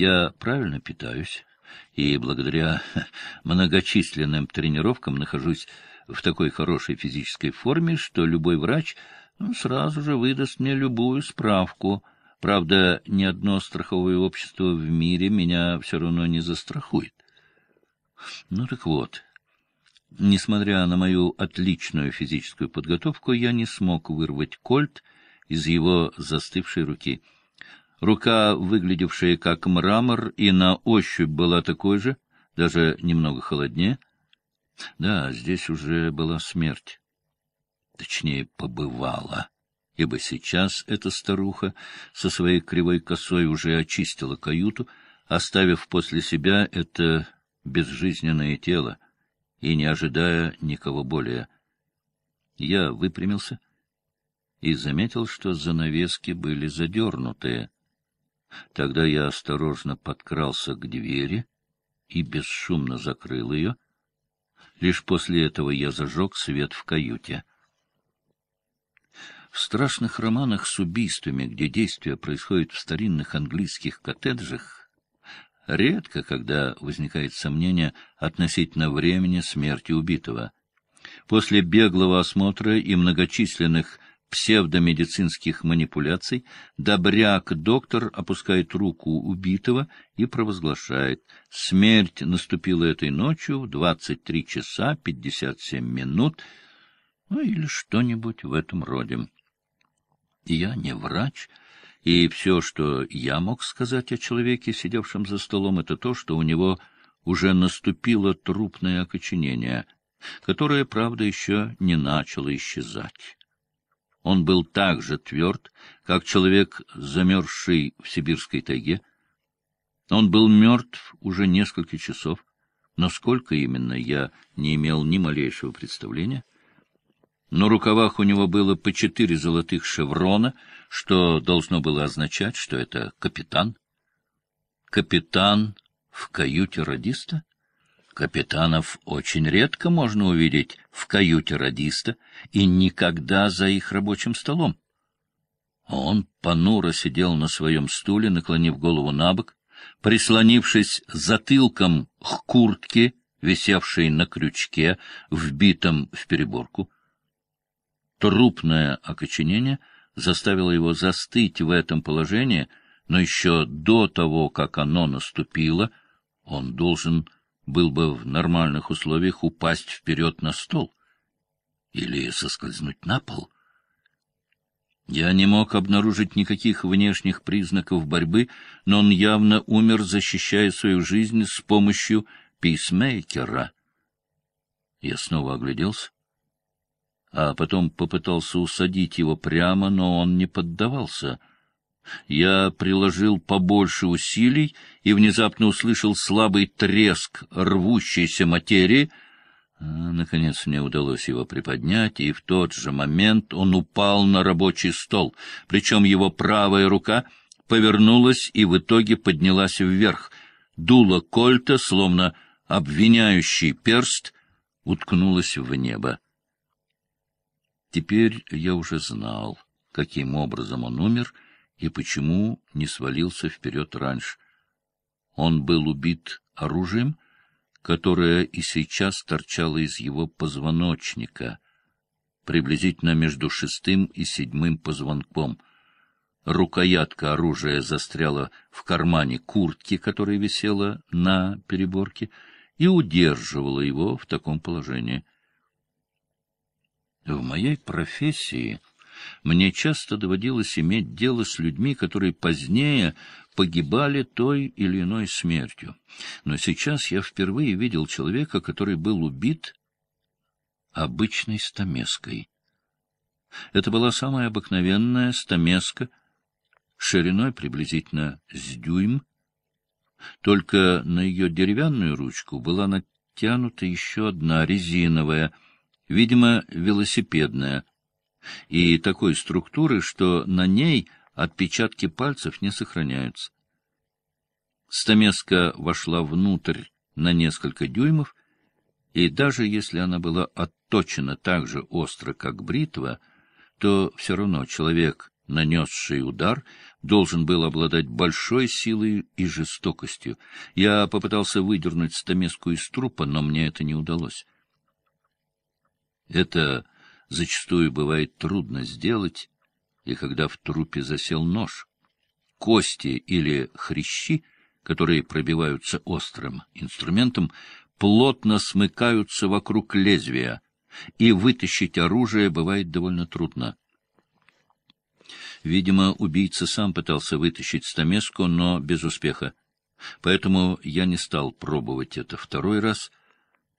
Я правильно питаюсь, и благодаря многочисленным тренировкам нахожусь в такой хорошей физической форме, что любой врач ну, сразу же выдаст мне любую справку. Правда, ни одно страховое общество в мире меня все равно не застрахует. Ну так вот, несмотря на мою отличную физическую подготовку, я не смог вырвать кольт из его застывшей руки. Рука, выглядевшая как мрамор, и на ощупь была такой же, даже немного холоднее. Да, здесь уже была смерть. Точнее, побывала, ибо сейчас эта старуха со своей кривой косой уже очистила каюту, оставив после себя это безжизненное тело и не ожидая никого более. Я выпрямился и заметил, что занавески были задернутые. Тогда я осторожно подкрался к двери и бесшумно закрыл ее. Лишь после этого я зажег свет в каюте. В страшных романах с убийствами, где действие происходит в старинных английских коттеджах, Редко, когда возникает сомнение относительно времени смерти убитого. После беглого осмотра и многочисленных псевдомедицинских манипуляций добряк-доктор опускает руку убитого и провозглашает «Смерть наступила этой ночью в 23 часа 57 минут», ну или что-нибудь в этом роде. Я не врач, и все, что я мог сказать о человеке, сидевшем за столом, это то, что у него уже наступило трупное окоченение, которое, правда, еще не начало исчезать. Он был так же тверд, как человек, замерзший в сибирской тайге. Он был мертв уже несколько часов, но сколько именно, я не имел ни малейшего представления. На рукавах у него было по четыре золотых шеврона, что должно было означать, что это капитан. Капитан в каюте радиста? Капитанов очень редко можно увидеть в каюте радиста и никогда за их рабочим столом. Он понуро сидел на своем стуле, наклонив голову на бок, прислонившись затылком к куртке, висевшей на крючке, вбитом в переборку. Трупное окоченение заставило его застыть в этом положении, но еще до того, как оно наступило, он должен был бы в нормальных условиях упасть вперед на стол или соскользнуть на пол. Я не мог обнаружить никаких внешних признаков борьбы, но он явно умер, защищая свою жизнь с помощью писмейкера. Я снова огляделся а потом попытался усадить его прямо, но он не поддавался. Я приложил побольше усилий и внезапно услышал слабый треск рвущейся материи. А, наконец мне удалось его приподнять, и в тот же момент он упал на рабочий стол, причем его правая рука повернулась и в итоге поднялась вверх. Дуло кольта, словно обвиняющий перст, уткнулось в небо. Теперь я уже знал, каким образом он умер и почему не свалился вперед раньше. Он был убит оружием, которое и сейчас торчало из его позвоночника, приблизительно между шестым и седьмым позвонком. Рукоятка оружия застряла в кармане куртки, которая висела на переборке, и удерживала его в таком положении — в моей профессии мне часто доводилось иметь дело с людьми, которые позднее погибали той или иной смертью. Но сейчас я впервые видел человека, который был убит обычной стамеской. Это была самая обыкновенная стамеска, шириной приблизительно с дюйм, только на ее деревянную ручку была натянута еще одна резиновая — видимо, велосипедная, и такой структуры, что на ней отпечатки пальцев не сохраняются. Стамеска вошла внутрь на несколько дюймов, и даже если она была отточена так же остро, как бритва, то все равно человек, нанесший удар, должен был обладать большой силой и жестокостью. Я попытался выдернуть стамеску из трупа, но мне это не удалось. Это зачастую бывает трудно сделать, и когда в трупе засел нож. Кости или хрящи, которые пробиваются острым инструментом, плотно смыкаются вокруг лезвия, и вытащить оружие бывает довольно трудно. Видимо, убийца сам пытался вытащить стамеску, но без успеха. Поэтому я не стал пробовать это второй раз.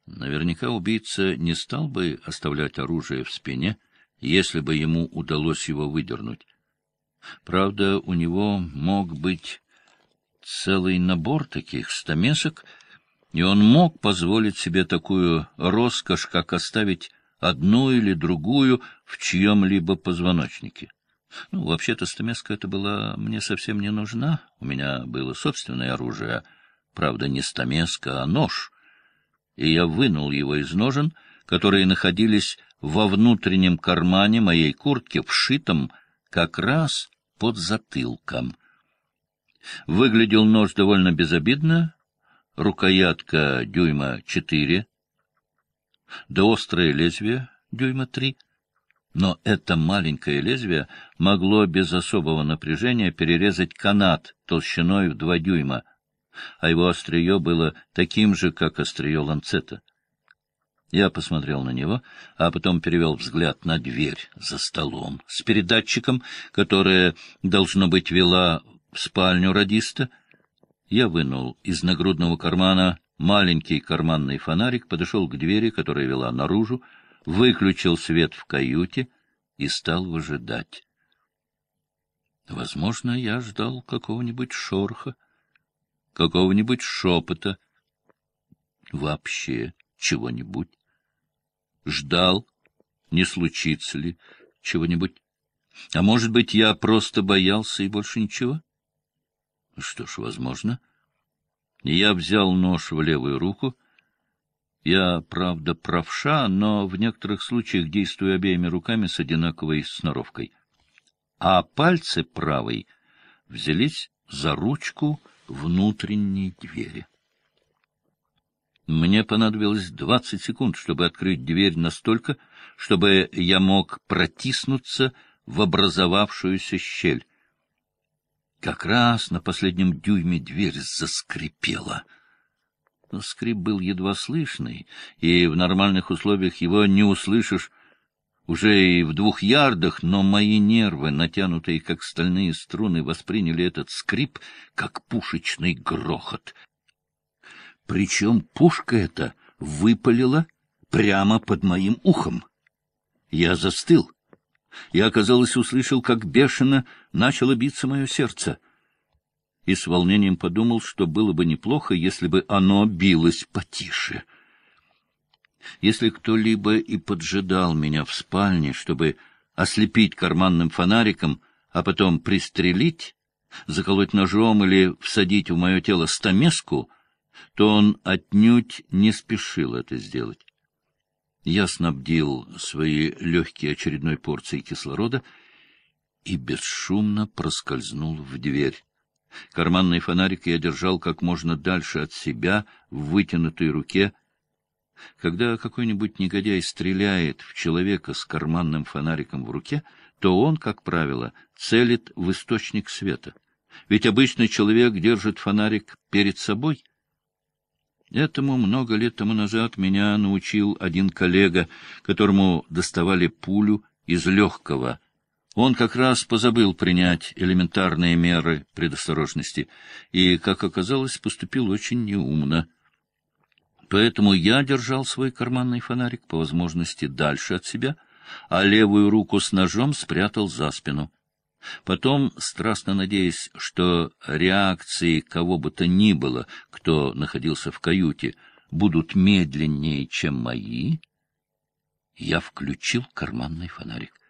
Наверняка убийца не стал бы оставлять оружие в спине, если бы ему удалось его выдернуть. Правда, у него мог быть целый набор таких стамесок, и он мог позволить себе такую роскошь, как оставить одну или другую в чьем-либо позвоночнике. Ну, вообще-то стамеска эта была мне совсем не нужна. У меня было собственное оружие, правда, не стамеска, а нож. И я вынул его из ножен, которые находились во внутреннем кармане моей куртки, вшитом как раз под затылком. Выглядел нож довольно безобидно, рукоятка дюйма четыре, да острое лезвие дюйма три — но это маленькое лезвие могло без особого напряжения перерезать канат толщиной в два дюйма, а его острие было таким же, как острие ланцета. Я посмотрел на него, а потом перевел взгляд на дверь за столом с передатчиком, которая, должно быть, вела в спальню радиста. Я вынул из нагрудного кармана маленький карманный фонарик, подошел к двери, которая вела наружу, выключил свет в каюте и стал выжидать. Возможно, я ждал какого-нибудь шорха, какого-нибудь шепота, вообще чего-нибудь. Ждал, не случится ли чего-нибудь. А может быть, я просто боялся и больше ничего? Что ж, возможно. Я взял нож в левую руку — я, правда, правша, но в некоторых случаях действую обеими руками с одинаковой сноровкой. А пальцы правой взялись за ручку внутренней двери. Мне понадобилось двадцать секунд, чтобы открыть дверь настолько, чтобы я мог протиснуться в образовавшуюся щель. Как раз на последнем дюйме дверь заскрипела — но скрип был едва слышный, и в нормальных условиях его не услышишь уже и в двух ярдах, но мои нервы, натянутые как стальные струны, восприняли этот скрип как пушечный грохот. Причем пушка эта выпалила прямо под моим ухом. Я застыл. Я, казалось, услышал, как бешено начало биться мое сердце — и с волнением подумал, что было бы неплохо, если бы оно билось потише. Если кто-либо и поджидал меня в спальне, чтобы ослепить карманным фонариком, а потом пристрелить, заколоть ножом или всадить в мое тело стамеску, то он отнюдь не спешил это сделать. Я снабдил свои легкие очередной порцией кислорода и бесшумно проскользнул в дверь. Карманный фонарик я держал как можно дальше от себя в вытянутой руке. Когда какой-нибудь негодяй стреляет в человека с карманным фонариком в руке, то он, как правило, целит в источник света. Ведь обычный человек держит фонарик перед собой. Этому много лет тому назад меня научил один коллега, которому доставали пулю из легкого — он как раз позабыл принять элементарные меры предосторожности и, как оказалось, поступил очень неумно. Поэтому я держал свой карманный фонарик по возможности дальше от себя, а левую руку с ножом спрятал за спину. Потом, страстно надеясь, что реакции кого бы то ни было, кто находился в каюте, будут медленнее, чем мои, я включил карманный фонарик.